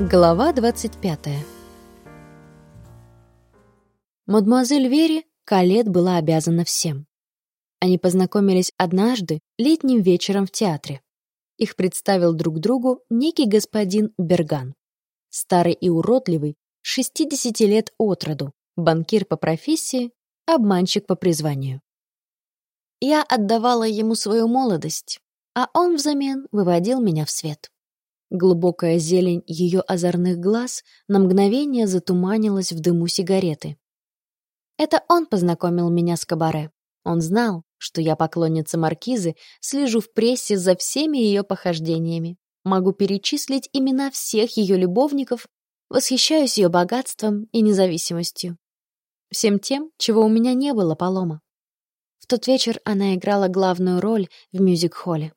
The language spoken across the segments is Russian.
Глава 25 Мадемуазель Вере Калет была обязана всем. Они познакомились однажды летним вечером в театре. Их представил друг другу некий господин Берган. Старый и уродливый, 60 лет от роду, банкир по профессии, обманщик по призванию. Я отдавала ему свою молодость, а он взамен выводил меня в свет. Глубокая зелень ее озорных глаз на мгновение затуманилась в дыму сигареты. Это он познакомил меня с кабаре. Он знал, что я поклонница маркизы, слежу в прессе за всеми ее похождениями. Могу перечислить имена всех ее любовников, восхищаюсь ее богатством и независимостью. Всем тем, чего у меня не было, Полома. В тот вечер она играла главную роль в мюзик-холле.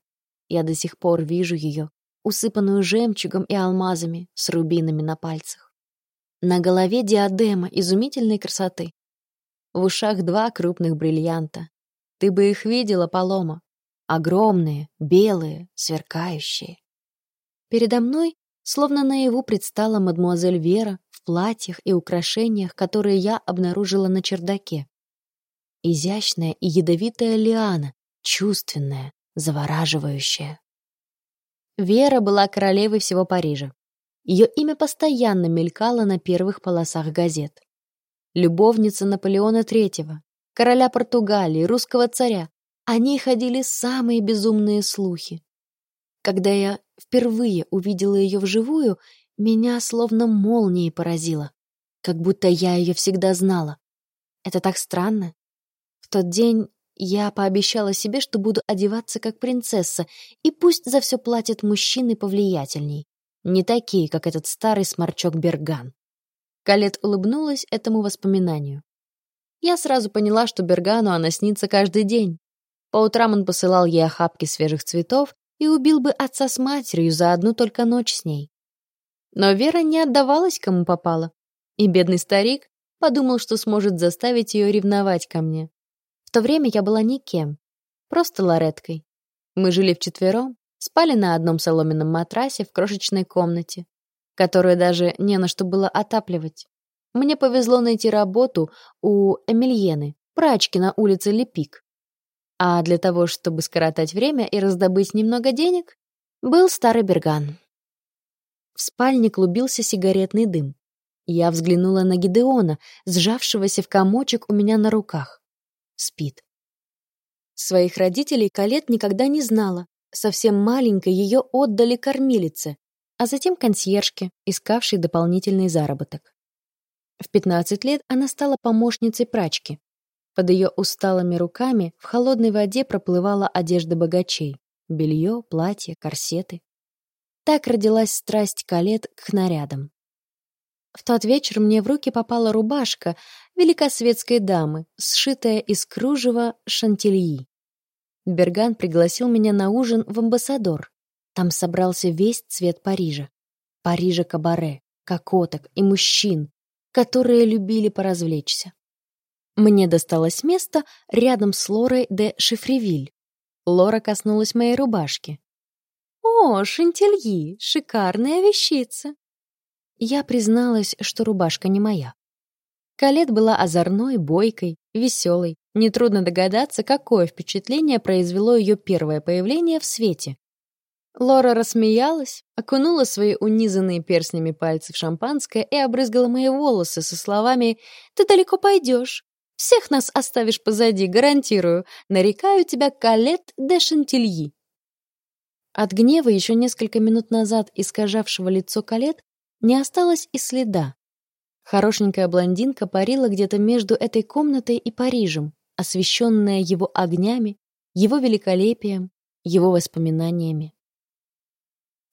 Я до сих пор вижу ее, усыпанную жемчугом и алмазами с рубинами на пальцах. На голове диадема изумительной красоты. В ушах два крупных бриллианта. Ты бы их видела, Палома. Огромные, белые, сверкающие. Передо мной, словно наяву, предстала мадмуазель Вера в платьях и украшениях, которые я обнаружила на чердаке. Изящная и ядовитая лиана, чувственная, завораживающая. Вера была королевой всего Парижа. Ее имя постоянно мелькало на первых полосах газет. Любовница Наполеона III, короля Португалии, русского царя. О ней ходили самые безумные слухи. Когда я впервые увидела ее вживую, меня словно молнией поразило, как будто я ее всегда знала. Это так странно. В тот день я пообещала себе, что буду одеваться как принцесса, и пусть за все платят мужчины повлиятельней. Не такие, как этот старый сморчок Берган. Калет улыбнулась этому воспоминанию. Я сразу поняла, что Бергану она снится каждый день. По утрам он посылал ей охапки свежих цветов и убил бы отца с матерью за одну только ночь с ней. Но Вера не отдавалась, кому попало. И бедный старик подумал, что сможет заставить ее ревновать ко мне то время я была никем, просто лареткой. Мы жили вчетвером, спали на одном соломенном матрасе в крошечной комнате, которую даже не на что было отапливать. Мне повезло найти работу у Эмильены, прачки на улице Лепик. А для того, чтобы скоротать время и раздобыть немного денег, был старый берган. В спальне клубился сигаретный дым. Я взглянула на Гидеона, сжавшегося в комочек у меня на руках спит. Своих родителей Калет никогда не знала. Совсем маленькой ее отдали кормилице, а затем консьержке, искавшей дополнительный заработок. В 15 лет она стала помощницей прачки. Под ее усталыми руками в холодной воде проплывала одежда богачей. Белье, платья, корсеты. Так родилась страсть Калет к нарядам. В тот вечер мне в руки попала рубашка великосветской дамы, сшитая из кружева шантильи. Берган пригласил меня на ужин в амбассадор. Там собрался весь цвет Парижа. Парижа кабаре, кокоток и мужчин, которые любили поразвлечься. Мне досталось место рядом с Лорой де Шифревиль. Лора коснулась моей рубашки. «О, шантильи, шикарная вещица!» Я призналась, что рубашка не моя. Калет была озорной, бойкой, веселой. Нетрудно догадаться, какое впечатление произвело ее первое появление в свете. Лора рассмеялась, окунула свои унизанные перстнями пальцы в шампанское и обрызгала мои волосы со словами «Ты далеко пойдешь. Всех нас оставишь позади, гарантирую. Нарекаю тебя Калет де Шантильи». От гнева еще несколько минут назад искажавшего лицо Калет не осталось и следа. Хорошенькая блондинка парила где-то между этой комнатой и Парижем, освещенная его огнями, его великолепием, его воспоминаниями.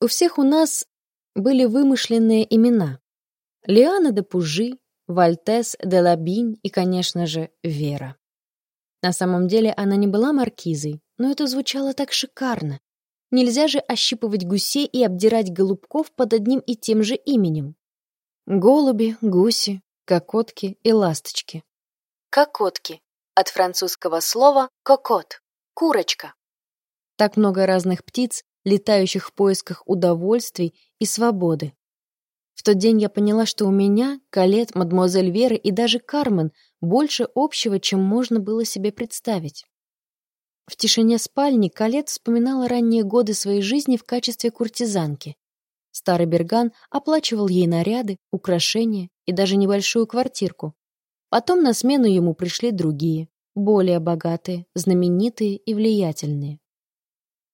У всех у нас были вымышленные имена. Лиана де Пужи, Вальтес де Лабинь и, конечно же, Вера. На самом деле она не была маркизой, но это звучало так шикарно. Нельзя же ощипывать гусей и обдирать голубков под одним и тем же именем. Голуби, гуси, кокотки и ласточки. Кокотки. От французского слова «кокот» — курочка. Так много разных птиц, летающих в поисках удовольствий и свободы. В тот день я поняла, что у меня, Калет, мадемуазель Веры и даже Кармен больше общего, чем можно было себе представить. В тишине спальни Калет вспоминала ранние годы своей жизни в качестве куртизанки. Старый Берган оплачивал ей наряды, украшения и даже небольшую квартирку. Потом на смену ему пришли другие, более богатые, знаменитые и влиятельные.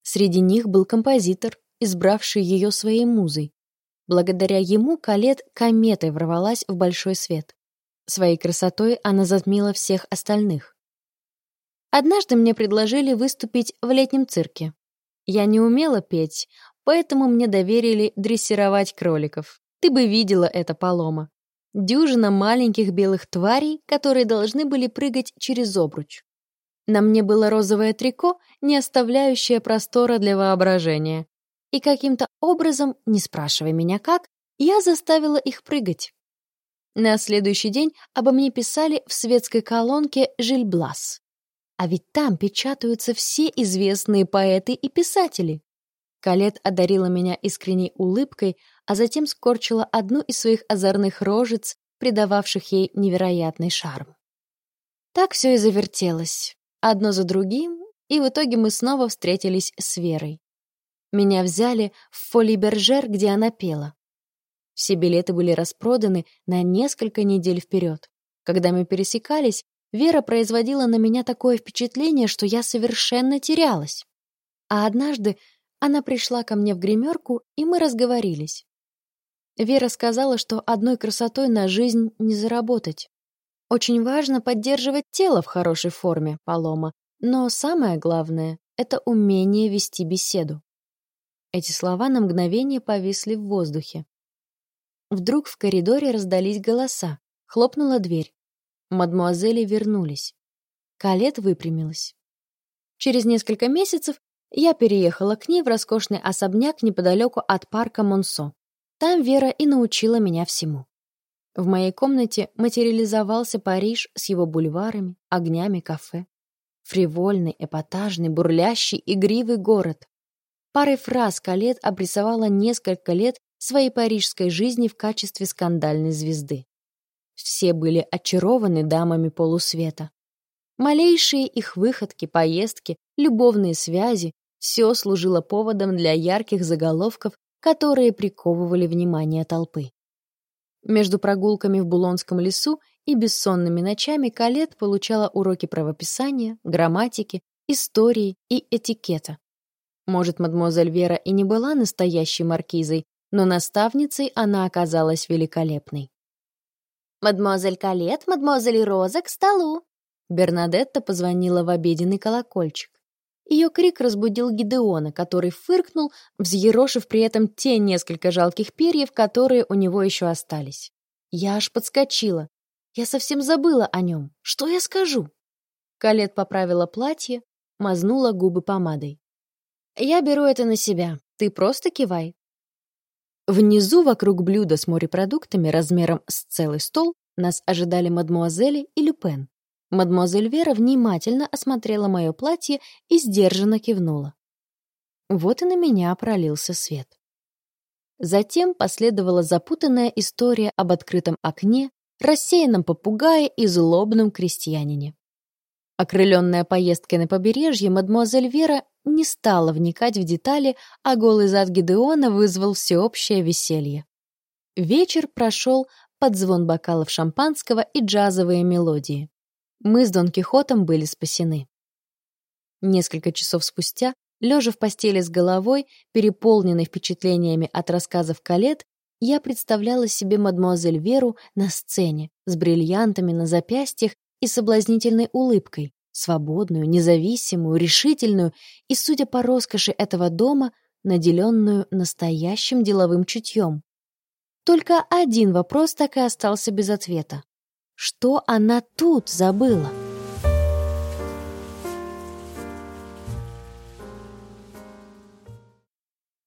Среди них был композитор, избравший ее своей музой. Благодаря ему Калет кометой ворвалась в большой свет. Своей красотой она затмила всех остальных. Однажды мне предложили выступить в летнем цирке. Я не умела петь, поэтому мне доверили дрессировать кроликов. Ты бы видела это, Палома. Дюжина маленьких белых тварей, которые должны были прыгать через обруч. На мне было розовое трико, не оставляющее простора для воображения. И каким-то образом, не спрашивая меня как, я заставила их прыгать. На следующий день обо мне писали в светской колонке «Жильблас». А ведь там печатаются все известные поэты и писатели. Калет одарила меня искренней улыбкой, а затем скорчила одну из своих озорных рожец, придававших ей невероятный шарм. Так все и завертелось, одно за другим, и в итоге мы снова встретились с Верой. Меня взяли в Фоли-Бержер, где она пела. Все билеты были распроданы на несколько недель вперед. Когда мы пересекались, Вера производила на меня такое впечатление, что я совершенно терялась. А однажды она пришла ко мне в гримерку, и мы разговорились. Вера сказала, что одной красотой на жизнь не заработать. Очень важно поддерживать тело в хорошей форме, Палома, но самое главное — это умение вести беседу. Эти слова на мгновение повисли в воздухе. Вдруг в коридоре раздались голоса. Хлопнула дверь. Мадмуазели вернулись. Калет выпрямилась. Через несколько месяцев я переехала к ней в роскошный особняк неподалеку от парка Монсо. Там Вера и научила меня всему. В моей комнате материализовался Париж с его бульварами, огнями кафе. Фривольный, эпатажный, бурлящий, игривый город. Парой фраз Калет обрисовала несколько лет своей парижской жизни в качестве скандальной звезды. Все были очарованы дамами полусвета. Малейшие их выходки, поездки, любовные связи — все служило поводом для ярких заголовков, которые приковывали внимание толпы. Между прогулками в Булонском лесу и бессонными ночами Калет получала уроки правописания, грамматики, истории и этикета. Может, мадемуазель Вера и не была настоящей маркизой, но наставницей она оказалась великолепной. «Мадемуазель Калет, мадемуазель Роза, к столу!» Бернадетта позвонила в обеденный колокольчик. Ее крик разбудил Гидеона, который фыркнул, взъерошив при этом те несколько жалких перьев, которые у него еще остались. Я аж подскочила. Я совсем забыла о нем. Что я скажу? Калет поправила платье, мазнула губы помадой. «Я беру это на себя. Ты просто кивай. Внизу, вокруг блюда с морепродуктами размером с целый стол, нас ожидали мадмуазели и Люпен. Мадмуазель Вера внимательно осмотрела мое платье и сдержанно кивнула. Вот и на меня пролился свет. Затем последовала запутанная история об открытом окне, рассеянном попугае и злобном крестьянине. Окрыленная поездкой на побережье, мадмуазель Вера не стала вникать в детали, а голый зад Гидеона вызвал всеобщее веселье. Вечер прошел под звон бокалов шампанского и джазовые мелодии. Мы с Дон Кихотом были спасены. Несколько часов спустя, лежа в постели с головой, переполненной впечатлениями от рассказов Калет, я представляла себе мадмуазель Веру на сцене с бриллиантами на запястьях и соблазнительной улыбкой, свободную, независимую, решительную и, судя по роскоши этого дома, наделенную настоящим деловым чутьем. Только один вопрос так и остался без ответа. Что она тут забыла?